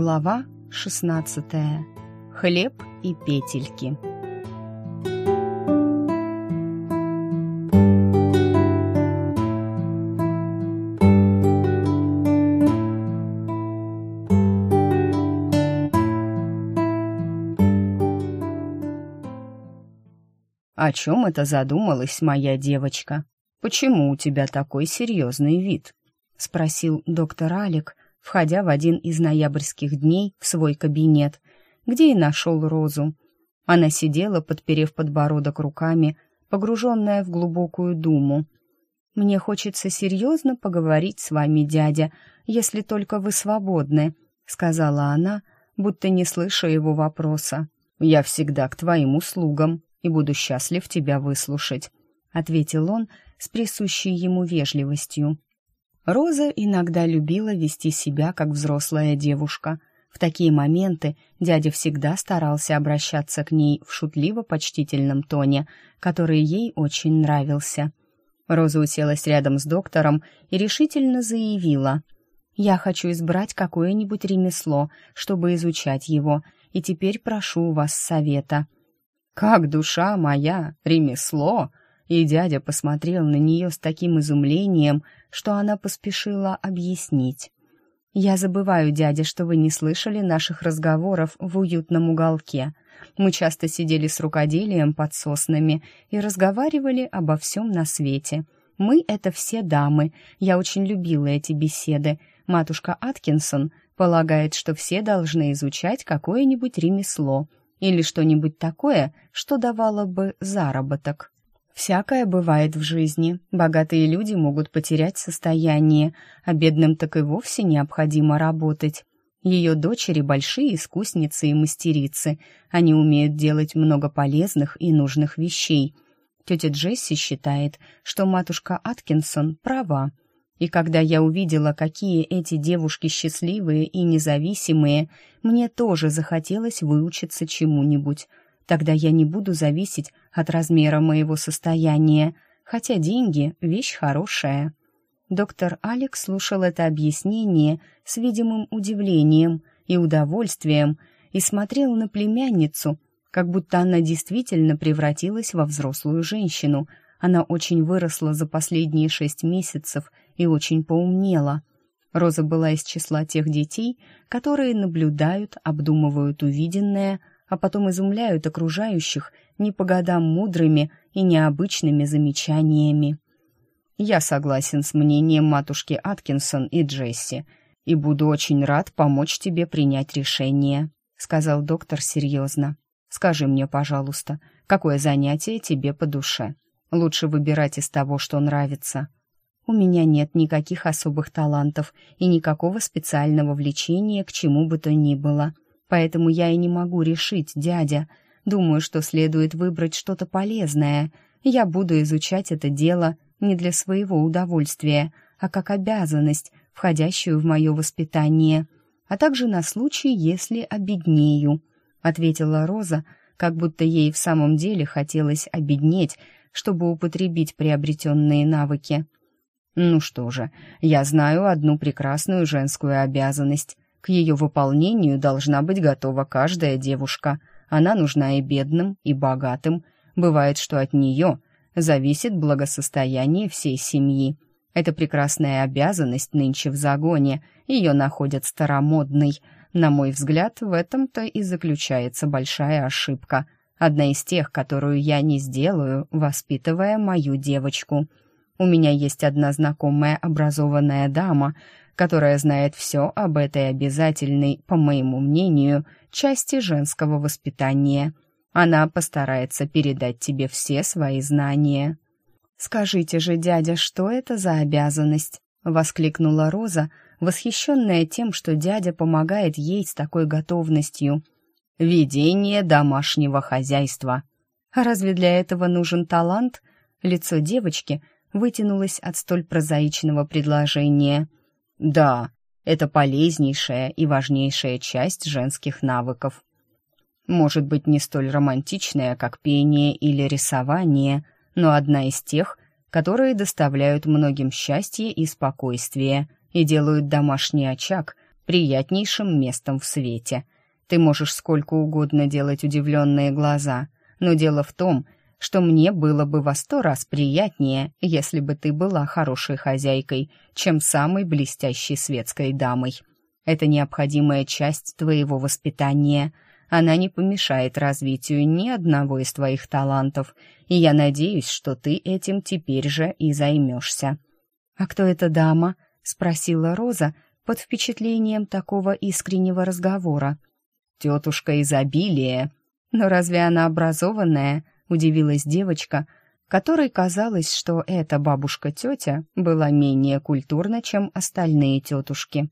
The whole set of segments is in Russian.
Глава 16. Хлеб и петельки. «О чем это задумалась моя девочка? Почему у тебя такой серьезный вид?» — спросил доктор Алик, входя в один из ноябрьских дней в свой кабинет, где и нашел Розу. Она сидела, подперев подбородок руками, погруженная в глубокую думу. «Мне хочется серьезно поговорить с вами, дядя, если только вы свободны», — сказала она, будто не слыша его вопроса. «Я всегда к твоим услугам и буду счастлив тебя выслушать», — ответил он с присущей ему вежливостью. Роза иногда любила вести себя как взрослая девушка. В такие моменты дядя всегда старался обращаться к ней в шутливо-почтительном тоне, который ей очень нравился. Роза уселась рядом с доктором и решительно заявила «Я хочу избрать какое-нибудь ремесло, чтобы изучать его, и теперь прошу у вас совета». «Как душа моя, ремесло!» И дядя посмотрел на нее с таким изумлением, что она поспешила объяснить. «Я забываю, дядя, что вы не слышали наших разговоров в уютном уголке. Мы часто сидели с рукоделием под соснами и разговаривали обо всем на свете. Мы — это все дамы. Я очень любила эти беседы. Матушка Аткинсон полагает, что все должны изучать какое-нибудь ремесло или что-нибудь такое, что давало бы заработок. Всякое бывает в жизни. Богатые люди могут потерять состояние, а бедным так и вовсе необходимо работать. Ее дочери большие искусницы и мастерицы. Они умеют делать много полезных и нужных вещей. Тетя Джесси считает, что матушка Аткинсон права. И когда я увидела, какие эти девушки счастливые и независимые, мне тоже захотелось выучиться чему-нибудь. Тогда я не буду зависеть от размера моего состояния, хотя деньги — вещь хорошая. Доктор Алекс слушал это объяснение с видимым удивлением и удовольствием и смотрел на племянницу, как будто она действительно превратилась во взрослую женщину. Она очень выросла за последние шесть месяцев и очень поумнела. Роза была из числа тех детей, которые наблюдают, обдумывают увиденное, а потом изумляют окружающих не по годам мудрыми и необычными замечаниями. Я согласен с мнением матушки Аткинсон и Джесси и буду очень рад помочь тебе принять решение, сказал доктор серьезно. Скажи мне, пожалуйста, какое занятие тебе по душе? Лучше выбирать из того, что нравится. У меня нет никаких особых талантов и никакого специального влечения к чему бы то ни было. Поэтому я и не могу решить, дядя. Думаю, что следует выбрать что-то полезное. Я буду изучать это дело не для своего удовольствия, а как обязанность, входящую в мое воспитание, а также на случай, если обеднею», — ответила Роза, как будто ей в самом деле хотелось обеднеть, чтобы употребить приобретенные навыки. «Ну что же, я знаю одну прекрасную женскую обязанность ее выполнению должна быть готова каждая девушка. Она нужна и бедным, и богатым. Бывает, что от нее зависит благосостояние всей семьи. Это прекрасная обязанность нынче в загоне. Ее находят старомодной. На мой взгляд, в этом-то и заключается большая ошибка. Одна из тех, которую я не сделаю, воспитывая мою девочку. У меня есть одна знакомая образованная дама, которая знает все об этой обязательной, по моему мнению, части женского воспитания. Она постарается передать тебе все свои знания. «Скажите же, дядя, что это за обязанность?» — воскликнула Роза, восхищенная тем, что дядя помогает ей с такой готовностью. «Ведение домашнего хозяйства». «А разве для этого нужен талант?» Лицо девочки вытянулось от столь прозаичного предложения. Да, это полезнейшая и важнейшая часть женских навыков. Может быть, не столь романтичная, как пение или рисование, но одна из тех, которые доставляют многим счастье и спокойствие и делают домашний очаг приятнейшим местом в свете. Ты можешь сколько угодно делать удивленные глаза, но дело в том, что мне было бы во сто раз приятнее, если бы ты была хорошей хозяйкой, чем самой блестящей светской дамой. Это необходимая часть твоего воспитания. Она не помешает развитию ни одного из твоих талантов, и я надеюсь, что ты этим теперь же и займешься». «А кто эта дама?» — спросила Роза под впечатлением такого искреннего разговора. «Тетушка изобилия. Но разве она образованная?» — удивилась девочка, которой казалось, что эта бабушка-тетя была менее культурна, чем остальные тетушки.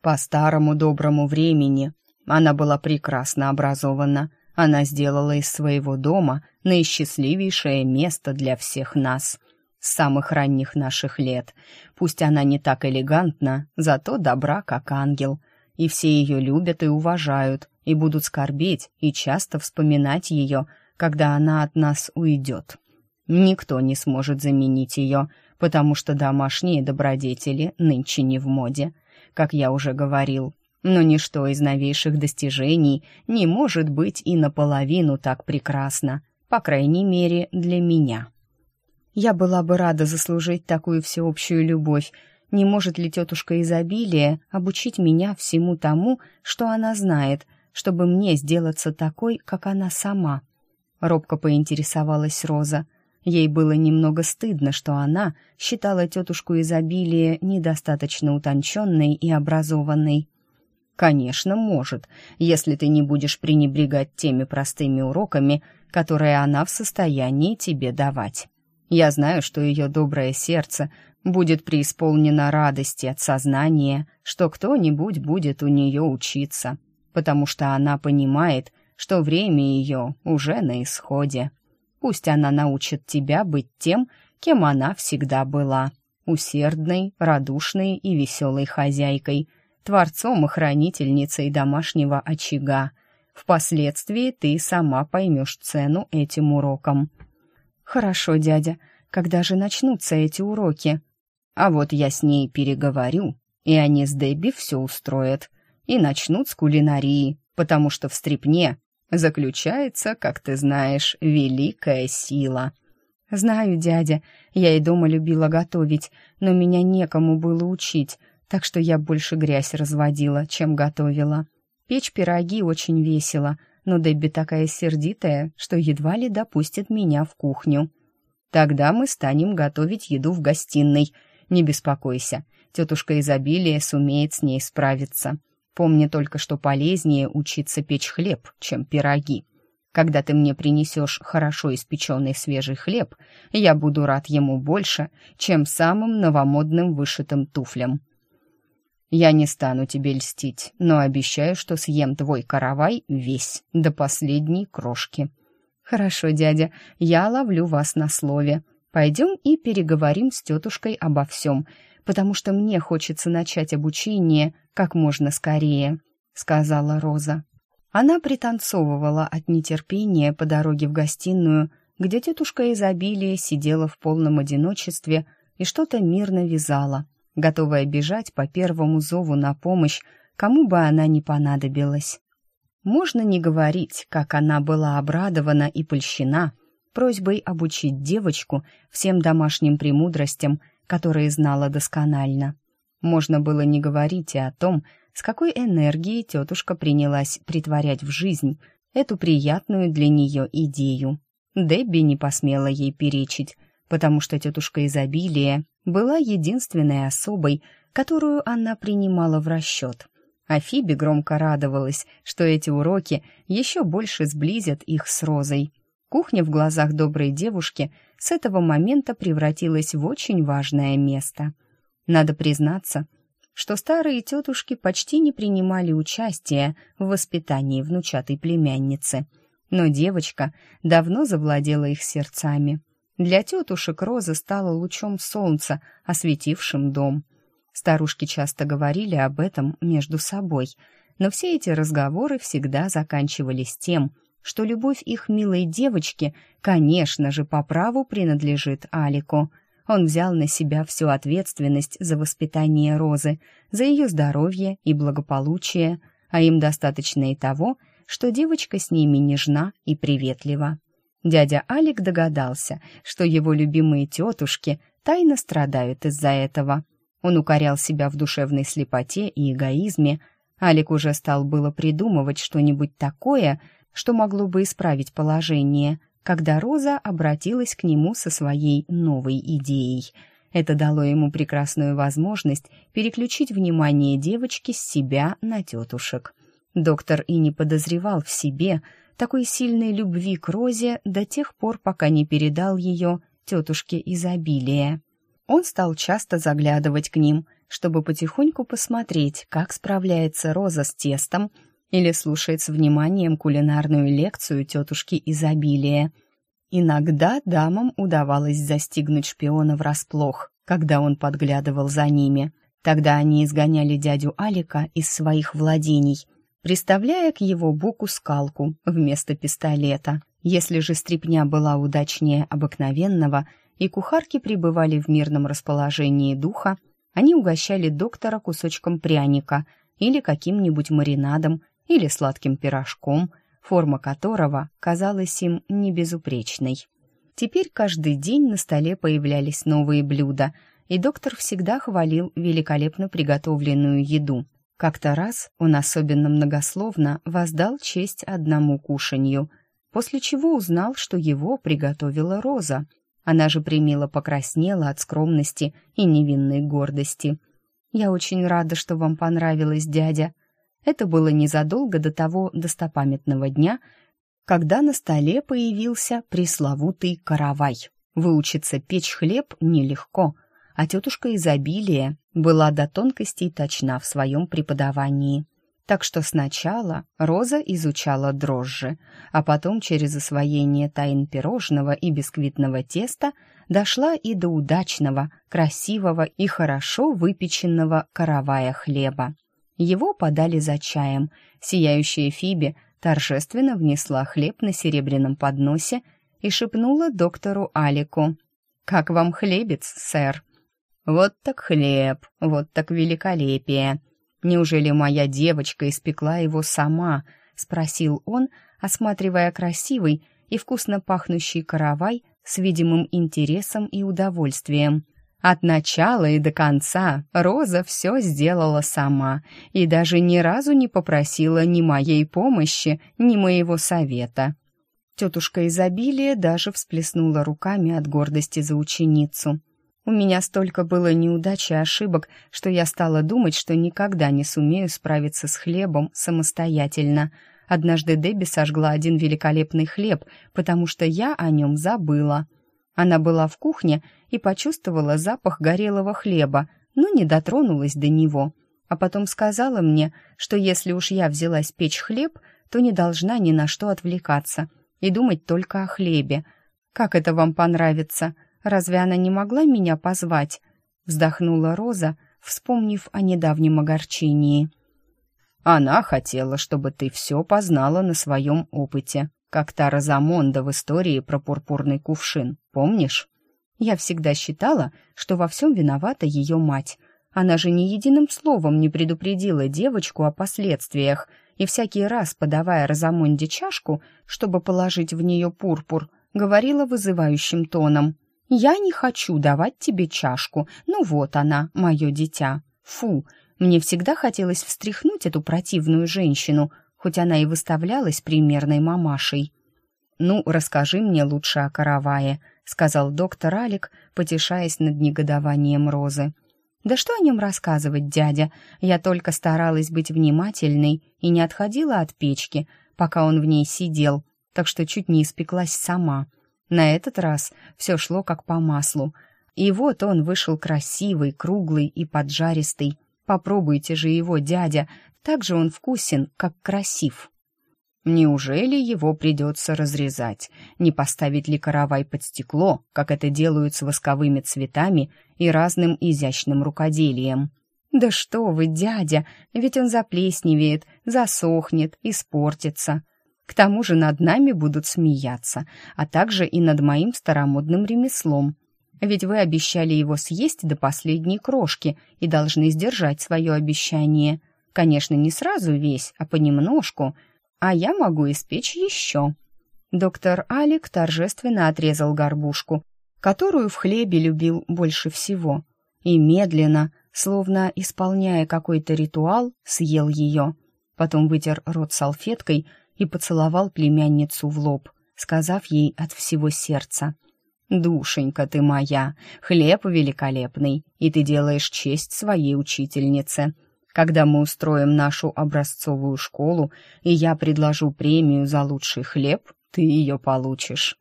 По старому доброму времени она была прекрасно образована. Она сделала из своего дома наисчастливейшее место для всех нас. С самых ранних наших лет. Пусть она не так элегантна, зато добра, как ангел. И все ее любят и уважают, и будут скорбеть, и часто вспоминать ее — когда она от нас уйдет. Никто не сможет заменить ее, потому что домашние добродетели нынче не в моде, как я уже говорил. Но ничто из новейших достижений не может быть и наполовину так прекрасно, по крайней мере, для меня. Я была бы рада заслужить такую всеобщую любовь. Не может ли тетушка изобилия обучить меня всему тому, что она знает, чтобы мне сделаться такой, как она сама?» Робко поинтересовалась Роза. Ей было немного стыдно, что она считала тетушку изобилия недостаточно утонченной и образованной. «Конечно, может, если ты не будешь пренебрегать теми простыми уроками, которые она в состоянии тебе давать. Я знаю, что ее доброе сердце будет преисполнено радости от сознания, что кто-нибудь будет у нее учиться, потому что она понимает, что время ее уже на исходе. Пусть она научит тебя быть тем, кем она всегда была, усердной, радушной и веселой хозяйкой, творцом и хранительницей домашнего очага. Впоследствии ты сама поймешь цену этим урокам. «Хорошо, дядя, когда же начнутся эти уроки?» «А вот я с ней переговорю, и они с Дебби все устроят, и начнут с кулинарии, потому что в стрипне заключается, как ты знаешь, великая сила. Знаю, дядя, я и дома любила готовить, но меня некому было учить, так что я больше грязь разводила, чем готовила. Печь пироги очень весело, но Дебби такая сердитая, что едва ли допустит меня в кухню. Тогда мы станем готовить еду в гостиной. Не беспокойся, тетушка изобилия сумеет с ней справиться. Помни только, что полезнее учиться печь хлеб, чем пироги. Когда ты мне принесешь хорошо испеченный свежий хлеб, я буду рад ему больше, чем самым новомодным вышитым туфлям. Я не стану тебе льстить, но обещаю, что съем твой каравай весь, до последней крошки. Хорошо, дядя, я ловлю вас на слове. Пойдем и переговорим с тетушкой обо всем, потому что мне хочется начать обучение как можно скорее», — сказала Роза. Она пританцовывала от нетерпения по дороге в гостиную, где тетушка изобилия сидела в полном одиночестве и что-то мирно вязала, готовая бежать по первому зову на помощь, кому бы она ни понадобилась. Можно не говорить, как она была обрадована и польщена просьбой обучить девочку всем домашним премудростям, которые знала досконально. Можно было не говорить и о том, с какой энергией тетушка принялась притворять в жизнь эту приятную для нее идею. Дебби не посмела ей перечить, потому что тетушка изобилия была единственной особой, которую она принимала в расчет. А Фиби громко радовалась, что эти уроки еще больше сблизят их с Розой. Кухня в глазах доброй девушки с этого момента превратилась в очень важное место — надо признаться, что старые тетушки почти не принимали участия в воспитании внучатой племянницы, но девочка давно завладела их сердцами. Для тетушек Роза стала лучом солнца, осветившим дом. Старушки часто говорили об этом между собой, но все эти разговоры всегда заканчивались тем, что любовь их милой девочки, конечно же, по праву принадлежит Алику — Он взял на себя всю ответственность за воспитание Розы, за ее здоровье и благополучие, а им достаточно и того, что девочка с ними нежна и приветлива. Дядя Алик догадался, что его любимые тетушки тайно страдают из-за этого. Он укорял себя в душевной слепоте и эгоизме. Алик уже стал было придумывать что-нибудь такое, что могло бы исправить положение, когда Роза обратилась к нему со своей новой идеей. Это дало ему прекрасную возможность переключить внимание девочки с себя на тетушек. Доктор и не подозревал в себе такой сильной любви к Розе до тех пор, пока не передал ее тетушке изобилия. Он стал часто заглядывать к ним, чтобы потихоньку посмотреть, как справляется Роза с тестом или слушает с вниманием кулинарную лекцию тетушки изобилия. Иногда дамам удавалось застигнуть шпиона врасплох, когда он подглядывал за ними. Тогда они изгоняли дядю Алика из своих владений, приставляя к его боку скалку вместо пистолета. Если же стрипня была удачнее обыкновенного, и кухарки пребывали в мирном расположении духа, они угощали доктора кусочком пряника или каким-нибудь маринадом или сладким пирожком, форма которого казалась им небезупречной. Теперь каждый день на столе появлялись новые блюда, и доктор всегда хвалил великолепно приготовленную еду. Как-то раз он особенно многословно воздал честь одному кушанью, после чего узнал, что его приготовила Роза. Она же примило покраснела от скромности и невинной гордости. «Я очень рада, что вам понравилось, дядя», это было незадолго до того достопамятного дня, когда на столе появился пресловутый каравай. Выучиться печь хлеб нелегко, а тетушка изобилия была до тонкостей точна в своем преподавании. Так что сначала Роза изучала дрожжи, а потом через освоение тайн пирожного и бисквитного теста дошла и до удачного, красивого и хорошо выпеченного каравая хлеба. Его подали за чаем. Сияющая Фиби торжественно внесла хлеб на серебряном подносе и шепнула доктору Алику. «Как вам хлебец, сэр?» «Вот так хлеб, вот так великолепие! Неужели моя девочка испекла его сама?» — спросил он, осматривая красивый и вкусно пахнущий каравай с видимым интересом и удовольствием. От начала и до конца Роза все сделала сама и даже ни разу не попросила ни моей помощи, ни моего совета. Тетушка изобилия даже всплеснула руками от гордости за ученицу. У меня столько было неудач и ошибок, что я стала думать, что никогда не сумею справиться с хлебом самостоятельно. Однажды Дебби сожгла один великолепный хлеб, потому что я о нем забыла. Она была в кухне и почувствовала запах горелого хлеба, но не дотронулась до него. А потом сказала мне, что если уж я взялась печь хлеб, то не должна ни на что отвлекаться и думать только о хлебе. Как это вам понравится? Разве она не могла меня позвать? Вздохнула Роза, вспомнив о недавнем огорчении. Она хотела, чтобы ты все познала на своем опыте, как та Розамонда в истории про пурпурный кувшин, помнишь? Я всегда считала, что во всем виновата ее мать. Она же ни единым словом не предупредила девочку о последствиях, и всякий раз, подавая Розамонде чашку, чтобы положить в нее пурпур, говорила вызывающим тоном. «Я не хочу давать тебе чашку, ну вот она, мое дитя. Фу, мне всегда хотелось встряхнуть эту противную женщину, хоть она и выставлялась примерной мамашей. «Ну, расскажи мне лучше о каравае», — сказал доктор Алик, потешаясь над негодованием Розы. «Да что о нем рассказывать, дядя? Я только старалась быть внимательной и не отходила от печки, пока он в ней сидел, так что чуть не испеклась сама. На этот раз все шло как по маслу. И вот он вышел красивый, круглый и поджаристый. Попробуйте же его, дядя, так же он вкусен, как красив. Неужели его придется разрезать? Не поставить ли каравай под стекло, как это делают с восковыми цветами и разным изящным рукоделием? Да что вы, дядя, ведь он заплесневеет, засохнет, испортится. К тому же над нами будут смеяться, а также и над моим старомодным ремеслом. Ведь вы обещали его съесть до последней крошки и должны сдержать свое обещание. Конечно, не сразу весь, а понемножку. А я могу испечь еще». Доктор Алик торжественно отрезал горбушку, которую в хлебе любил больше всего, и медленно, словно исполняя какой-то ритуал, съел ее. Потом вытер рот салфеткой и поцеловал племянницу в лоб, сказав ей от всего сердца. «Душенька ты моя, хлеб великолепный, и ты делаешь честь своей учительнице. Когда мы устроим нашу образцовую школу, и я предложу премию за лучший хлеб, ты ее получишь».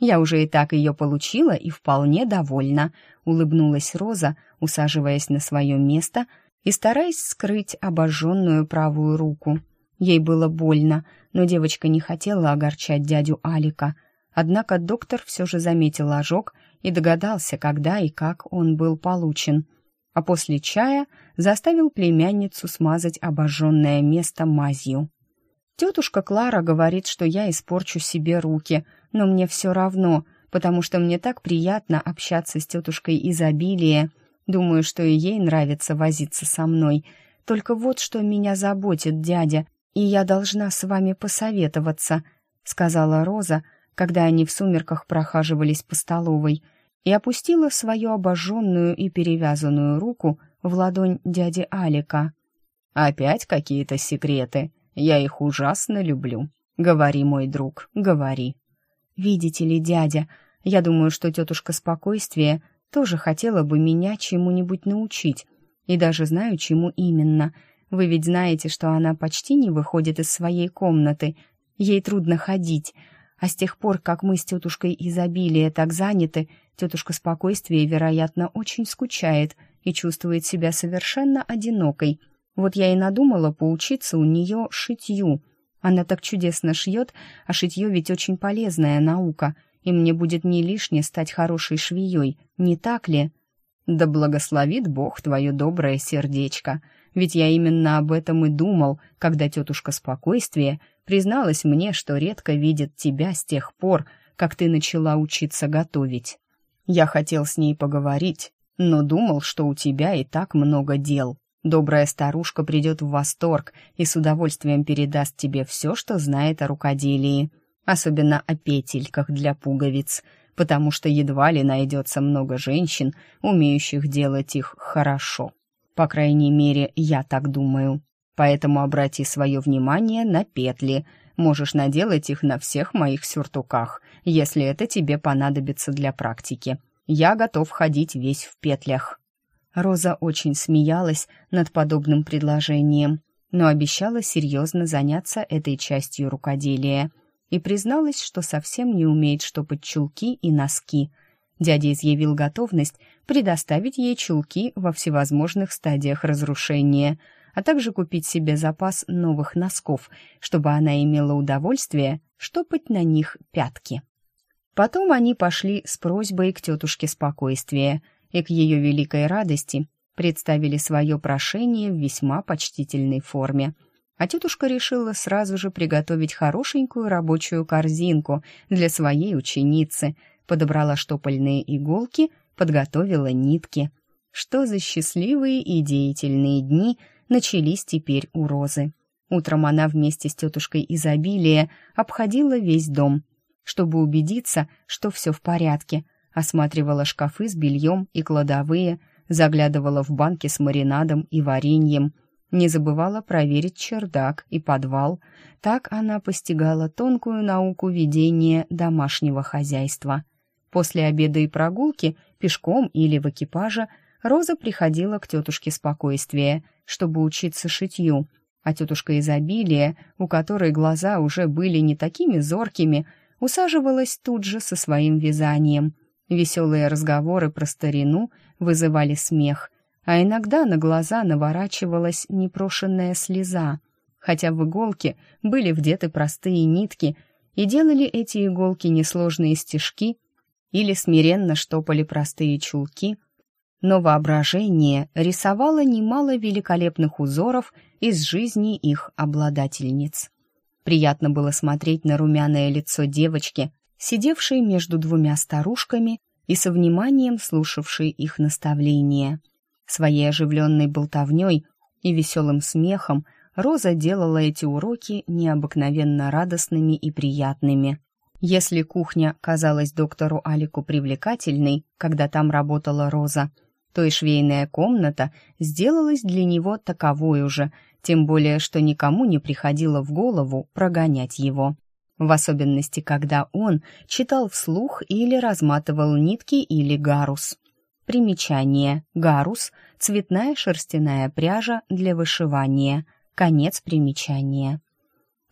«Я уже и так ее получила и вполне довольна», — улыбнулась Роза, усаживаясь на свое место и стараясь скрыть обожженную правую руку. Ей было больно, но девочка не хотела огорчать дядю Алика. Однако доктор все же заметил ожог и догадался, когда и как он был получен. А после чая заставил племянницу смазать обожженное место мазью. Тетушка Клара говорит, что я испорчу себе руки, но мне все равно, потому что мне так приятно общаться с тетушкой изобилия. Думаю, что и ей нравится возиться со мной. Только вот что меня заботит, дядя, и я должна с вами посоветоваться», — сказала Роза, когда они в сумерках прохаживались по столовой, и опустила свою обожженную и перевязанную руку в ладонь дяди Алика. «Опять какие-то секреты. Я их ужасно люблю. Говори, мой друг, говори». «Видите ли, дядя, я думаю, что тетушка Спокойствие тоже хотела бы меня чему-нибудь научить, и даже знаю, чему именно — вы ведь знаете, что она почти не выходит из своей комнаты. Ей трудно ходить. А с тех пор, как мы с тетушкой изобилия так заняты, тетушка спокойствия, вероятно, очень скучает и чувствует себя совершенно одинокой. Вот я и надумала поучиться у нее шитью. Она так чудесно шьет, а шитье ведь очень полезная наука, и мне будет не лишне стать хорошей швеей, не так ли? Да благословит Бог твое доброе сердечко ведь я именно об этом и думал, когда тетушка Спокойствие призналась мне, что редко видит тебя с тех пор, как ты начала учиться готовить. Я хотел с ней поговорить, но думал, что у тебя и так много дел. Добрая старушка придет в восторг и с удовольствием передаст тебе все, что знает о рукоделии, особенно о петельках для пуговиц, потому что едва ли найдется много женщин, умеющих делать их хорошо. По крайней мере, я так думаю. Поэтому обрати свое внимание на петли. Можешь наделать их на всех моих сюртуках, если это тебе понадобится для практики. Я готов ходить весь в петлях». Роза очень смеялась над подобным предложением, но обещала серьезно заняться этой частью рукоделия и призналась, что совсем не умеет штопать чулки и носки – Дядя изъявил готовность предоставить ей чулки во всевозможных стадиях разрушения, а также купить себе запас новых носков, чтобы она имела удовольствие штопать на них пятки. Потом они пошли с просьбой к тетушке спокойствия и к ее великой радости представили свое прошение в весьма почтительной форме. А тетушка решила сразу же приготовить хорошенькую рабочую корзинку для своей ученицы — подобрала штопольные иголки, подготовила нитки. Что за счастливые и деятельные дни начались теперь у Розы. Утром она вместе с тетушкой изобилия обходила весь дом, чтобы убедиться, что все в порядке, осматривала шкафы с бельем и кладовые, заглядывала в банки с маринадом и вареньем, не забывала проверить чердак и подвал. Так она постигала тонкую науку ведения домашнего хозяйства. После обеда и прогулки, пешком или в экипаже, Роза приходила к тетушке спокойствия, чтобы учиться шитью, а тетушка изобилия, у которой глаза уже были не такими зоркими, усаживалась тут же со своим вязанием. Веселые разговоры про старину вызывали смех, а иногда на глаза наворачивалась непрошенная слеза, хотя в иголке были вдеты простые нитки, и делали эти иголки несложные стежки или смиренно штопали простые чулки, но воображение рисовало немало великолепных узоров из жизни их обладательниц. Приятно было смотреть на румяное лицо девочки, сидевшей между двумя старушками и со вниманием слушавший их наставления. Своей оживленной болтовней и веселым смехом Роза делала эти уроки необыкновенно радостными и приятными. Если кухня казалась доктору Алику привлекательной, когда там работала Роза, то и швейная комната сделалась для него таковой уже, тем более что никому не приходило в голову прогонять его. В особенности, когда он читал вслух или разматывал нитки или гарус. Примечание. Гарус – цветная шерстяная пряжа для вышивания. Конец примечания.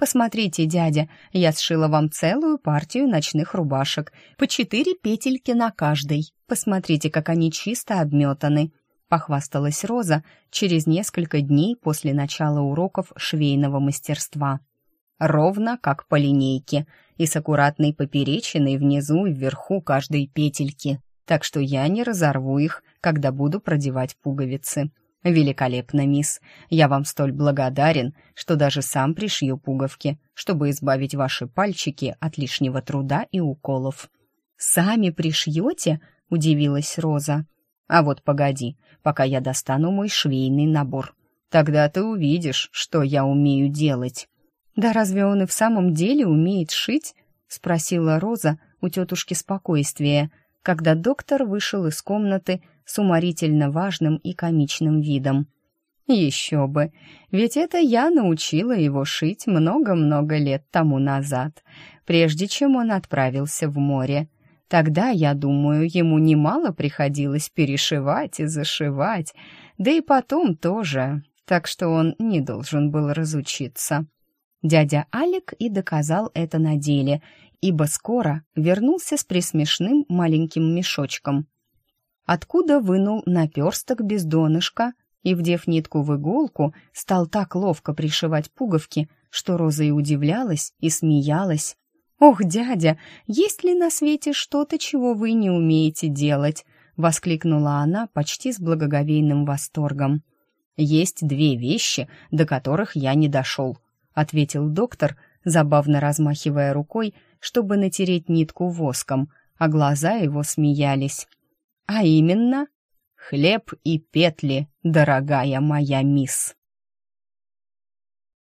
«Посмотрите, дядя, я сшила вам целую партию ночных рубашек, по четыре петельки на каждой. Посмотрите, как они чисто обметаны», — похвасталась Роза через несколько дней после начала уроков швейного мастерства. Ровно как по линейке и с аккуратной поперечиной внизу и вверху каждой петельки, так что я не разорву их, когда буду продевать пуговицы. «Великолепно, мисс. Я вам столь благодарен, что даже сам пришью пуговки, чтобы избавить ваши пальчики от лишнего труда и уколов». «Сами пришьете?» — удивилась Роза. «А вот погоди, пока я достану мой швейный набор. Тогда ты увидишь, что я умею делать». «Да разве он и в самом деле умеет шить?» — спросила Роза у тетушки спокойствия, когда доктор вышел из комнаты с уморительно важным и комичным видом. Еще бы, ведь это я научила его шить много-много лет тому назад, прежде чем он отправился в море. Тогда, я думаю, ему немало приходилось перешивать и зашивать, да и потом тоже, так что он не должен был разучиться. Дядя Алик и доказал это на деле, ибо скоро вернулся с присмешным маленьким мешочком, откуда вынул наперсток без донышка и, вдев нитку в иголку, стал так ловко пришивать пуговки, что Роза и удивлялась, и смеялась. «Ох, дядя, есть ли на свете что-то, чего вы не умеете делать?» — воскликнула она почти с благоговейным восторгом. «Есть две вещи, до которых я не дошел», — ответил доктор, забавно размахивая рукой, чтобы натереть нитку воском, а глаза его смеялись. А именно, хлеб и петли, дорогая моя мисс.